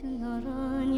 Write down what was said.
Księga nie do